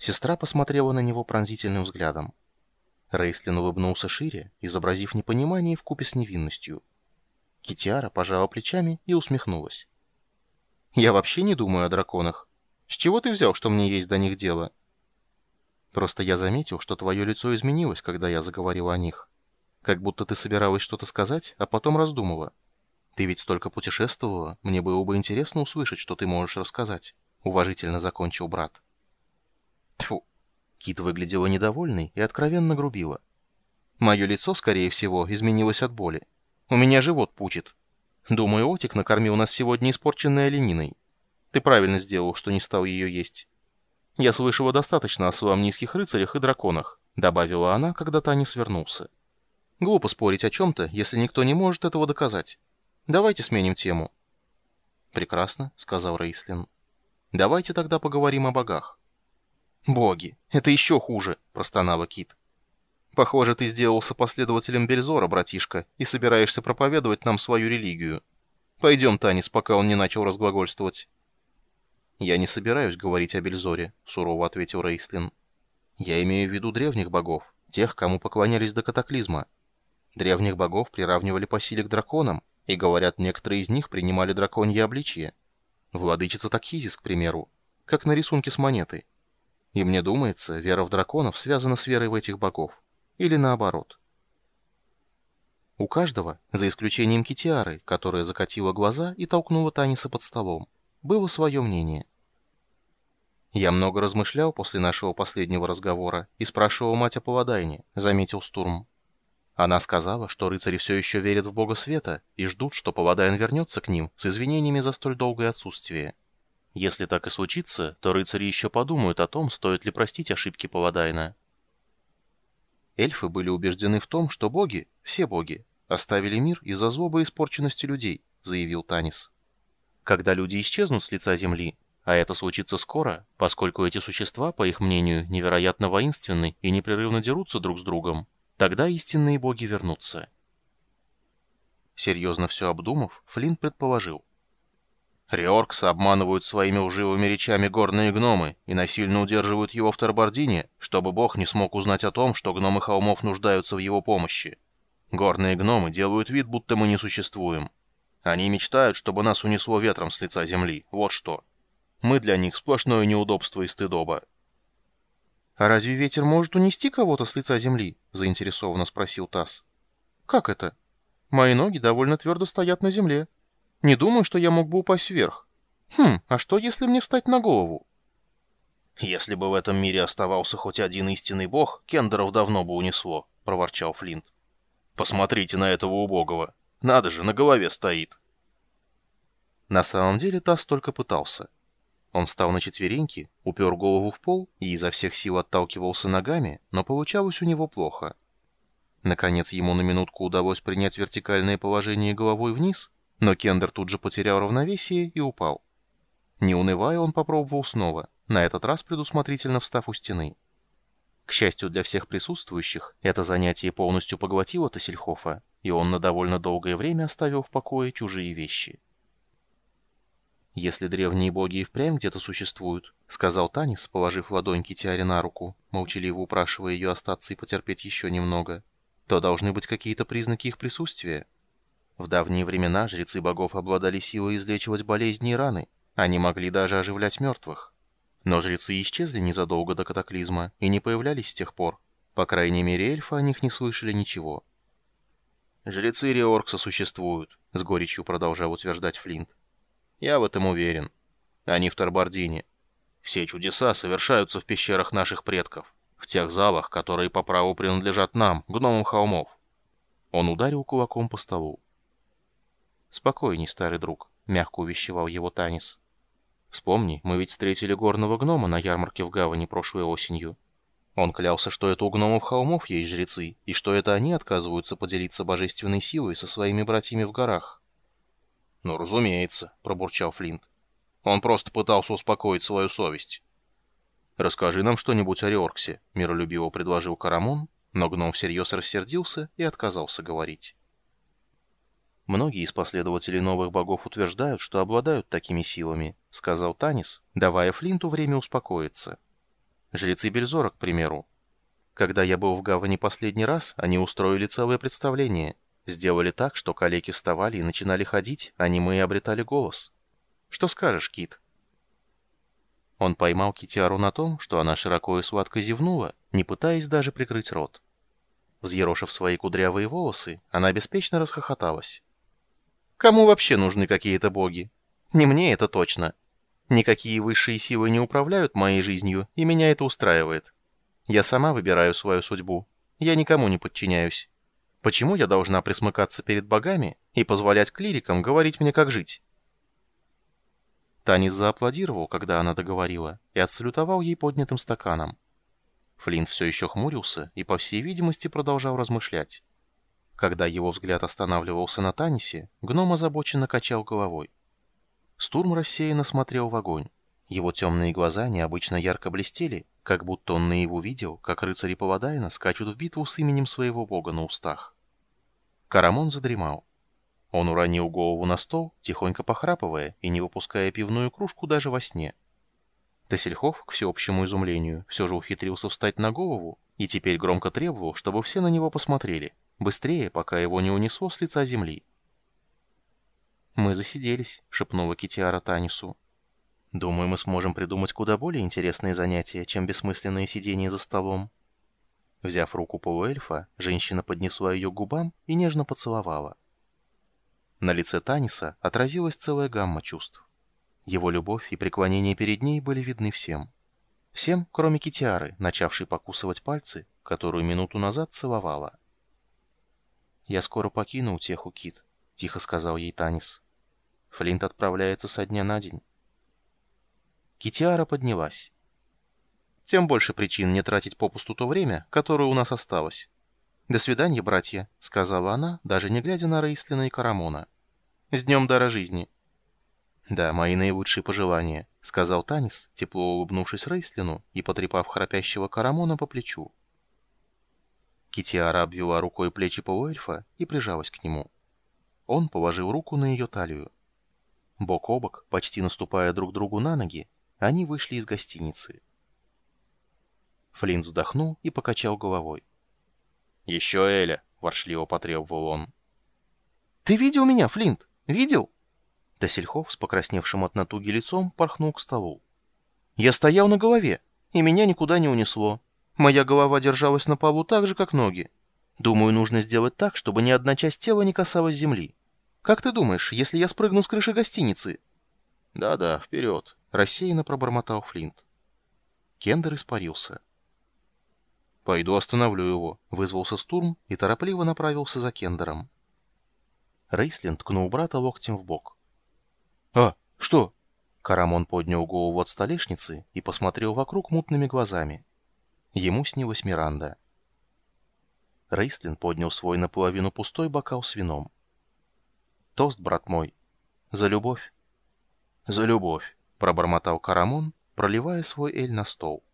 Сестра посмотрела на него пронзительным взглядом. Рейслин улыбнулся шире, изобразив непонимание вкупе с невинностью. Китиара пожала плечами и усмехнулась. «Я вообще не думаю о драконах. С чего ты взял, что мне есть до них дело?» «Просто я заметил, что твое лицо изменилось, когда я заговорил о них. Как будто ты собиралась что-то сказать, а потом раздумала. Ты ведь столько путешествовала, мне было бы интересно услышать, что ты можешь рассказать», — уважительно закончил брат. Тьфу, Кит выглядела недовольной и откровенно грубила. Мое лицо, скорее всего, изменилось от боли. У меня живот пучит. Думаю, Отик накормил нас сегодня испорченной олениной. Ты правильно сделал, что не стал ее есть. Я слышала достаточно о своем низких рыцарях и драконах, добавила она, когда Танис вернулся. Глупо спорить о чем-то, если никто не может этого доказать. Давайте сменим тему. Прекрасно, сказал Рейслин. Давайте тогда поговорим о богах. «Боги, это еще хуже», — простонала Кит. «Похоже, ты сделался последователем Бельзора, братишка, и собираешься проповедовать нам свою религию. Пойдем, Танис, пока он не начал разглагольствовать». «Я не собираюсь говорить о Бельзоре», — сурово ответил Рейслин. «Я имею в виду древних богов, тех, кому поклонялись до катаклизма. Древних богов приравнивали по силе к драконам, и, говорят, некоторые из них принимали драконье обличье. Владычица Такхизис, к примеру, как на рисунке с монетой. И мне думается, вера в драконов связана с верой в этих богов. Или наоборот. У каждого, за исключением Китиары, которая закатила глаза и толкнула Таниса под столом, было свое мнение. «Я много размышлял после нашего последнего разговора и спрашивал мать о Паладайне», — заметил Стурм. Она сказала, что рыцари все еще верят в бога света и ждут, что Паладайн вернется к ним с извинениями за столь долгое отсутствие. Если так и случится, то рыцари еще подумают о том, стоит ли простить ошибки Паладайна. Эльфы были убеждены в том, что боги, все боги, оставили мир из-за злобы и испорченности людей, заявил Танис. Когда люди исчезнут с лица земли, а это случится скоро, поскольку эти существа, по их мнению, невероятно воинственны и непрерывно дерутся друг с другом, тогда истинные боги вернутся. Серьезно все обдумав, Флинн предположил. Риоркса обманывают своими лживыми речами горные гномы и насильно удерживают его в Тарбардине, чтобы бог не смог узнать о том, что гномы холмов нуждаются в его помощи. Горные гномы делают вид, будто мы не существуем. Они мечтают, чтобы нас унесло ветром с лица земли, вот что. Мы для них сплошное неудобство и стыдоба. «А разве ветер может унести кого-то с лица земли?» — заинтересованно спросил Тасс. «Как это? Мои ноги довольно твердо стоят на земле». Не думаю, что я мог бы упасть вверх. Хм, а что, если мне встать на голову? Если бы в этом мире оставался хоть один истинный бог, Кендеров давно бы унесло, проворчал Флинт. Посмотрите на этого убогого. Надо же, на голове стоит. На самом деле Тасс только пытался. Он встал на четвереньки, упер голову в пол и изо всех сил отталкивался ногами, но получалось у него плохо. Наконец ему на минутку удалось принять вертикальное положение головой вниз, но Кендер тут же потерял равновесие и упал. Не унывая, он попробовал снова, на этот раз предусмотрительно встав у стены. К счастью для всех присутствующих, это занятие полностью поглотило Тассельхофа, и он на довольно долгое время оставил в покое чужие вещи. «Если древние боги и впрямь где-то существуют», — сказал Танис, положив ладонь Китиаре на руку, молчаливо упрашивая ее остаться и потерпеть еще немного, то должны быть какие-то признаки их присутствия. В давние времена жрецы богов обладали силой излечивать болезни и раны. Они могли даже оживлять мертвых. Но жрецы исчезли незадолго до катаклизма и не появлялись с тех пор. По крайней мере, эльфы о них не слышали ничего. «Жрецы Риоркса существуют», — с горечью продолжал утверждать Флинт. «Я в этом уверен. Они в Тарбардине. Все чудеса совершаются в пещерах наших предков, в тех залах, которые по праву принадлежат нам, гномам холмов». Он ударил кулаком по столу. «Спокойней, старый друг», — мягко увещевал его Танис. «Вспомни, мы ведь встретили горного гнома на ярмарке в гавани прошлой осенью. Он клялся, что это у гномов холмов есть жрецы, и что это они отказываются поделиться божественной силой со своими братьями в горах». «Ну, разумеется», — пробурчал Флинт. «Он просто пытался успокоить свою совесть». «Расскажи нам что-нибудь о Риорксе», — миролюбиво предложил Карамон, но гном всерьез рассердился и отказался говорить. Многие из последователей новых богов утверждают, что обладают такими силами, сказал Танис, давая Флинту время успокоиться. Жрецы Бельзора, к примеру. Когда я был в гавани последний раз, они устроили целое представление. Сделали так, что калеки вставали и начинали ходить, а немые обретали голос. Что скажешь, Кит?» Он поймал Китиару на том, что она широко и сладко зевнула, не пытаясь даже прикрыть рот. Взъерошив свои кудрявые волосы, она беспечно расхохоталась. «Кому вообще нужны какие-то боги? Не мне это точно. Никакие высшие силы не управляют моей жизнью, и меня это устраивает. Я сама выбираю свою судьбу. Я никому не подчиняюсь. Почему я должна присмыкаться перед богами и позволять клирикам говорить мне, как жить?» Танис зааплодировал, когда она договорила, и отсалютовал ей поднятым стаканом. Флинт все еще хмурился и, по всей видимости, продолжал размышлять. Когда его взгляд останавливался на Танисе, гном озабоченно качал головой. Стурм рассеянно смотрел в огонь. Его темные глаза необычно ярко блестели, как будто он наяву видел, как рыцари Паладайна скачут в битву с именем своего бога на устах. Карамон задремал. Он уронил голову на стол, тихонько похрапывая и не выпуская пивную кружку даже во сне. Тесельхов, к всеобщему изумлению, все же ухитрился встать на голову и теперь громко требовал, чтобы все на него посмотрели, быстрее, пока его не унесло с лица земли. «Мы засиделись», — шепнула Китиара Танису. «Думаю, мы сможем придумать куда более интересные занятия, чем бессмысленные сидения за столом». Взяв руку полуэльфа, женщина поднесла ее к губам и нежно поцеловала. На лице Таниса отразилась целая гамма чувств. Его любовь и преклонение перед ней были видны всем. Всем, кроме Китиары, начавшей покусывать пальцы, которую минуту назад целовала. «Я скоро покину утеху, Кит», — тихо сказал ей Танис. Флинт отправляется со дня на день. Китиара поднялась. «Тем больше причин не тратить попусту то время, которое у нас осталось. «До свидания, братья», — сказала она, даже не глядя на Рейслина и Карамона. «С днем дара жизни». «Да, мои наилучшие пожелания», — сказал Танис, тепло улыбнувшись Рейслину и потрепав храпящего Карамона по плечу. Китиара обвела рукой плечи полуэльфа и прижалась к нему. Он положил руку на ее талию. Бок о бок, почти наступая друг другу на ноги, они вышли из гостиницы. Флинт вздохнул и покачал головой. «Еще Эля!» — воршливо потребовал он. «Ты видел меня, Флинт? Видел?» Досельхов с покрасневшим от натуги лицом порхнул к столу. «Я стоял на голове, и меня никуда не унесло. Моя голова держалась на полу так же, как ноги. Думаю, нужно сделать так, чтобы ни одна часть тела не касалась земли. Как ты думаешь, если я спрыгну с крыши гостиницы?» «Да-да, вперед!» — рассеянно пробормотал Флинт. Кендер испарился. «Пойду остановлю его», — вызвался Стурм и торопливо направился за Кендером. Рейслин ткнул брата локтем в бок. «А, что?» Карамон поднял голову от столешницы и посмотрел вокруг мутными глазами. Ему снилась Миранда. Рейслин поднял свой наполовину пустой бокал с вином. «Тост, брат мой. За любовь». «За любовь», — пробормотал Карамон, проливая свой эль на стол.